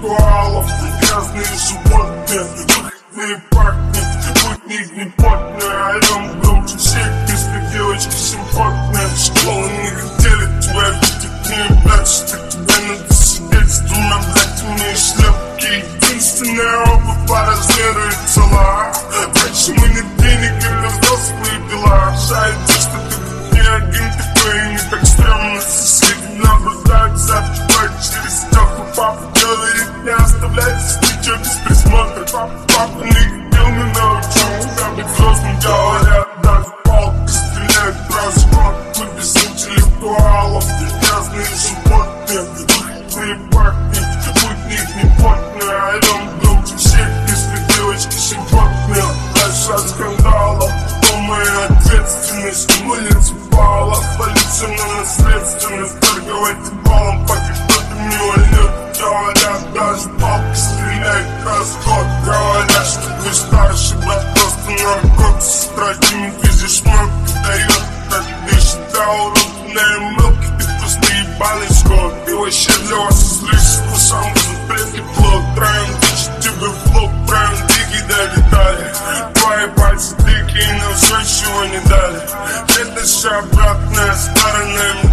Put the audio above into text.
правов Грязные животные Выгодные парни Выгодные не потные Орем громче всех Песня девочки симпатные Школы не хотели тебя видеть Не плачь, так тебя надо сидеть Двумя братьями и шляпки Единственная обувь паразирует тела Почему нет денег и раздолб Выхлопные парни Будь них не потные Орем громче всех Если девочки симпатные Дальше от скандалов Полная ответственность Улица баллов Полиция на наследственность Торговать баллом Пока кто-то не вольнет Говорят, даже палка стреляет расход Говорят, что ты старший брат Просто наркот Сестра медвежий шмот Дает так вещи до уродной мелки Ты просто ебаный In the church, you in the valley. Let the shot block, now it's better than